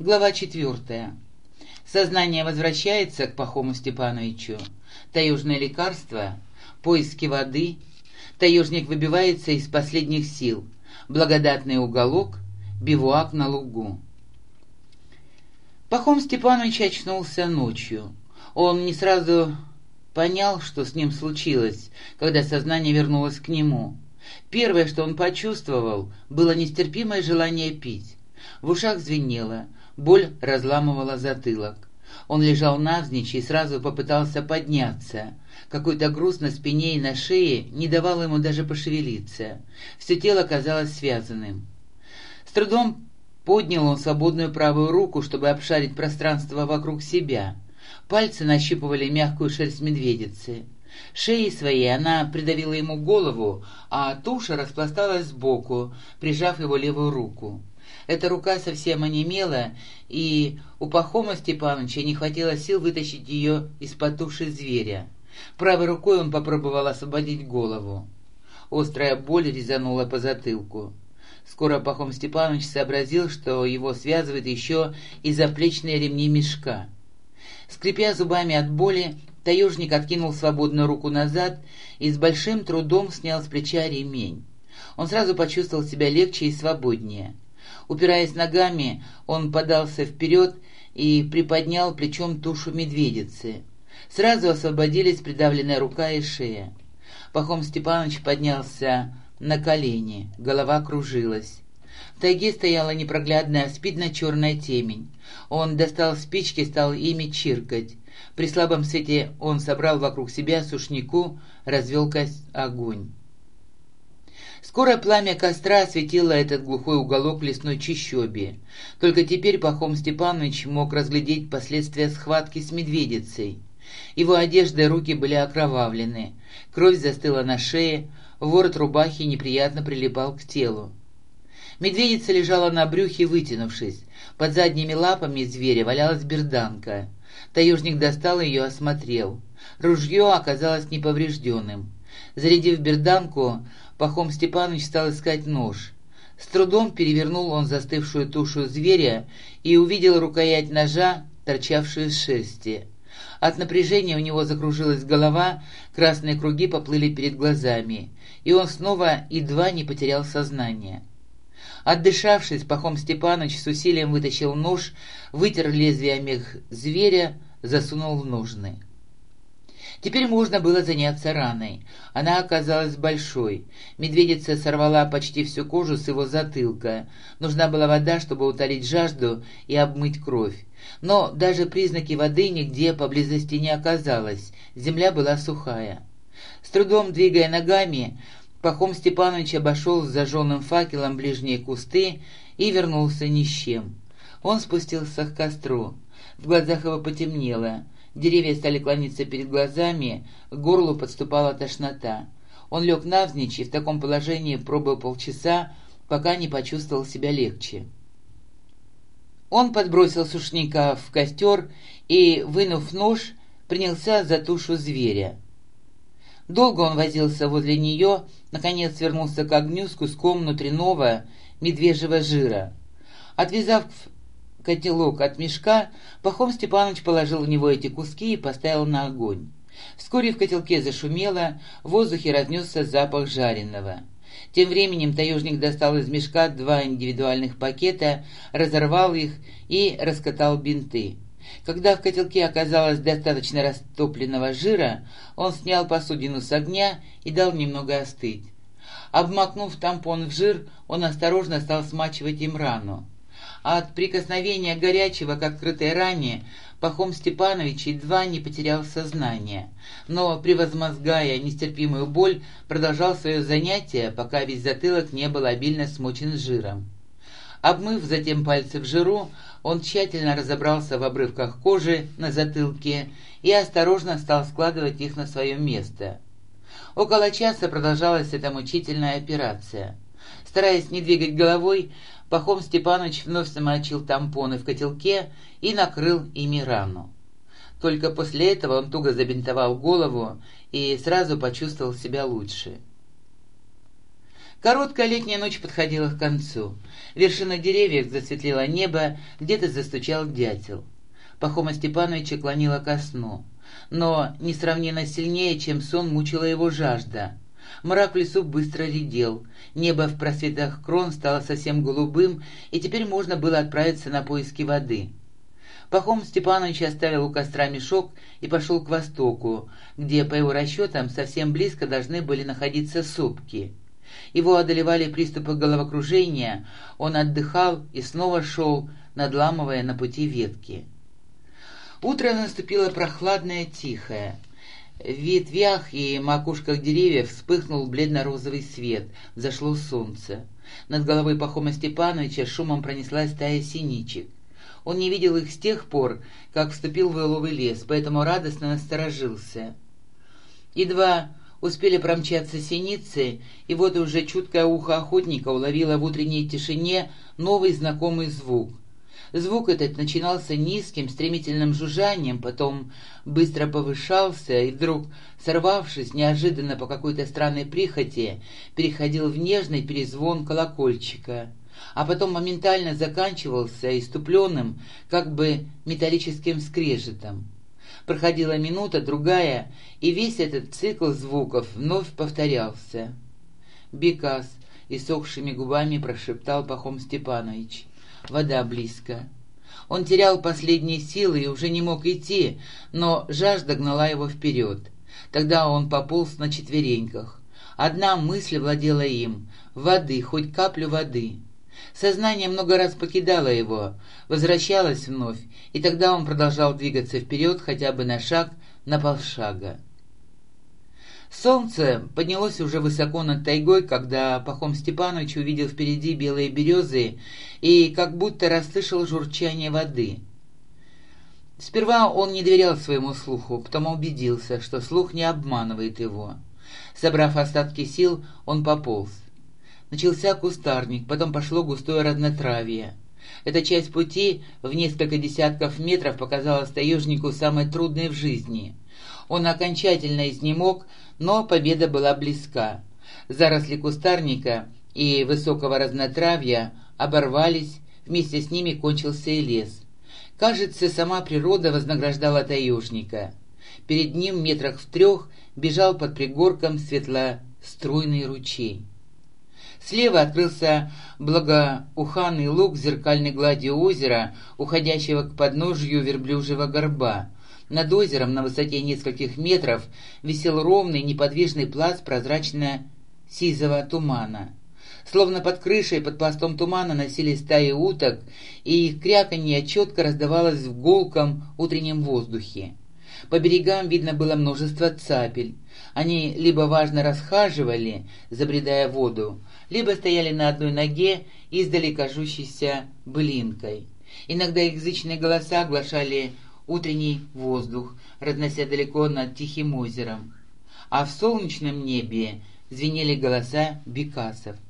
Глава четвертая. Сознание возвращается к Пахому Степановичу. Таежное лекарство, поиски воды. Таежник выбивается из последних сил. Благодатный уголок, бивуак на лугу. Пахом Степанович очнулся ночью. Он не сразу понял, что с ним случилось, когда сознание вернулось к нему. Первое, что он почувствовал, было нестерпимое желание пить. В ушах звенело, боль разламывала затылок. Он лежал навзничь и сразу попытался подняться. Какой-то груз на спине и на шее не давал ему даже пошевелиться. Все тело казалось связанным. С трудом поднял он свободную правую руку, чтобы обшарить пространство вокруг себя. Пальцы нащупывали мягкую шерсть медведицы. Шеей своей она придавила ему голову, а туша распласталась сбоку, прижав его левую руку. Эта рука совсем онемела, и у Пахома Степановича не хватило сил вытащить ее из-под туши зверя. Правой рукой он попробовал освободить голову. Острая боль резанула по затылку. Скоро Пахом Степанович сообразил, что его связывает еще и заплечные ремни мешка. Скрипя зубами от боли, таежник откинул свободную руку назад и с большим трудом снял с плеча ремень. Он сразу почувствовал себя легче и свободнее. Упираясь ногами, он подался вперед и приподнял плечом тушу медведицы. Сразу освободились придавленная рука и шея. Пахом Степанович поднялся на колени, голова кружилась. В тайге стояла непроглядная спидно-черная темень. Он достал спички и стал ими чиркать. При слабом свете он собрал вокруг себя сушнику, развел огонь. Скоро пламя костра осветило этот глухой уголок лесной чащоби. Только теперь Пахом Степанович мог разглядеть последствия схватки с медведицей. Его одежда и руки были окровавлены, кровь застыла на шее, ворот рубахи неприятно прилипал к телу. Медведица лежала на брюхе, вытянувшись. Под задними лапами зверя валялась берданка. Таежник достал ее и осмотрел. Ружье оказалось неповрежденным. Зарядив берданку, Пахом Степанович стал искать нож. С трудом перевернул он застывшую тушу зверя и увидел рукоять ножа, торчавшую из шерсти. От напряжения у него закружилась голова, красные круги поплыли перед глазами, и он снова едва не потерял сознание. Отдышавшись, Пахом Степанович с усилием вытащил нож, вытер лезвие мех зверя, засунул в ножны. Теперь можно было заняться раной. Она оказалась большой. Медведица сорвала почти всю кожу с его затылка. Нужна была вода, чтобы утолить жажду и обмыть кровь. Но даже признаки воды нигде поблизости не оказалось. Земля была сухая. С трудом двигая ногами, Пахом Степанович обошел с зажженным факелом ближние кусты и вернулся ни с чем. Он спустился к костру. В глазах его потемнело. Деревья стали клониться перед глазами, к горлу подступала тошнота. Он лег навзничь и в таком положении пробыл полчаса, пока не почувствовал себя легче. Он подбросил сушника в костер и, вынув нож, принялся за тушу зверя. Долго он возился возле нее, наконец вернулся к огню с куском внутреннего медвежьего жира. Отвязав котелок от мешка, Пахом Степанович положил в него эти куски и поставил на огонь. Вскоре в котелке зашумело, в воздухе разнесся запах жареного. Тем временем таежник достал из мешка два индивидуальных пакета, разорвал их и раскатал бинты. Когда в котелке оказалось достаточно растопленного жира, он снял посудину с огня и дал немного остыть. Обмакнув тампон в жир, он осторожно стал смачивать им рану. От прикосновения горячего к открытой ране Пахом Степанович едва не потерял сознание, но, превозмозгая нестерпимую боль, продолжал свое занятие, пока весь затылок не был обильно смочен жиром. Обмыв затем пальцы в жиру, он тщательно разобрался в обрывках кожи на затылке и осторожно стал складывать их на свое место. Около часа продолжалась эта мучительная операция. Стараясь не двигать головой, Пахом Степанович вновь замочил тампоны в котелке и накрыл ими рану. Только после этого он туго забинтовал голову и сразу почувствовал себя лучше. Короткая летняя ночь подходила к концу. Вершина деревьев засветлело небо, где-то застучал дятел. Пахома Степановича клонила ко сну. Но несравненно сильнее, чем сон, мучила его жажда. Мрак в лесу быстро редел, небо в просветах крон стало совсем голубым, и теперь можно было отправиться на поиски воды. Пахом Степанович оставил у костра мешок и пошел к востоку, где, по его расчетам, совсем близко должны были находиться сопки. Его одолевали приступы головокружения, он отдыхал и снова шел, надламывая на пути ветки. Утро наступило прохладное, тихое. В ветвях и макушках деревьев вспыхнул бледно-розовый свет, зашло солнце. Над головой Пахома Степановича шумом пронеслась стая синичек. Он не видел их с тех пор, как вступил в еловый лес, поэтому радостно насторожился. Едва Успели промчаться синицы, и вот уже чуткое ухо охотника уловило в утренней тишине новый знакомый звук. Звук этот начинался низким, стремительным жужжанием, потом быстро повышался и вдруг, сорвавшись неожиданно по какой-то странной прихоти, переходил в нежный перезвон колокольчика, а потом моментально заканчивался иступленным, как бы металлическим скрежетом. Проходила минута, другая, и весь этот цикл звуков вновь повторялся. «Бекас», — иссохшими губами прошептал Пахом Степанович. «Вода близко». Он терял последние силы и уже не мог идти, но жажда гнала его вперед. Тогда он пополз на четвереньках. Одна мысль владела им — воды, хоть каплю воды. Сознание много раз покидало его, возвращалось вновь, и тогда он продолжал двигаться вперед хотя бы на шаг, на полшага. Солнце поднялось уже высоко над тайгой, когда Пахом Степанович увидел впереди белые березы и как будто расслышал журчание воды. Сперва он не доверял своему слуху, потом убедился, что слух не обманывает его. Собрав остатки сил, он пополз. Начался кустарник, потом пошло густое разнотравье. Эта часть пути в несколько десятков метров показалась таежнику самой трудной в жизни. Он окончательно изнемог, но победа была близка. Заросли кустарника и высокого разнотравья оборвались, вместе с ними кончился и лес. Кажется, сама природа вознаграждала таежника. Перед ним метрах в трех бежал под пригорком светло-струйный ручей. Слева открылся благоуханный луг зеркальной глади озера, уходящего к подножью верблюжьего горба. Над озером на высоте нескольких метров висел ровный неподвижный пласт прозрачно-сизого тумана. Словно под крышей, под пластом тумана носились стаи уток, и их кряканье четко раздавалось в гулком утреннем воздухе. По берегам видно было множество цапель. Они либо важно расхаживали, забредая воду, либо стояли на одной ноге, издали кажущейся былинкой. Иногда язычные голоса оглашали утренний воздух, разнося далеко над Тихим озером. А в солнечном небе звенели голоса бекасов —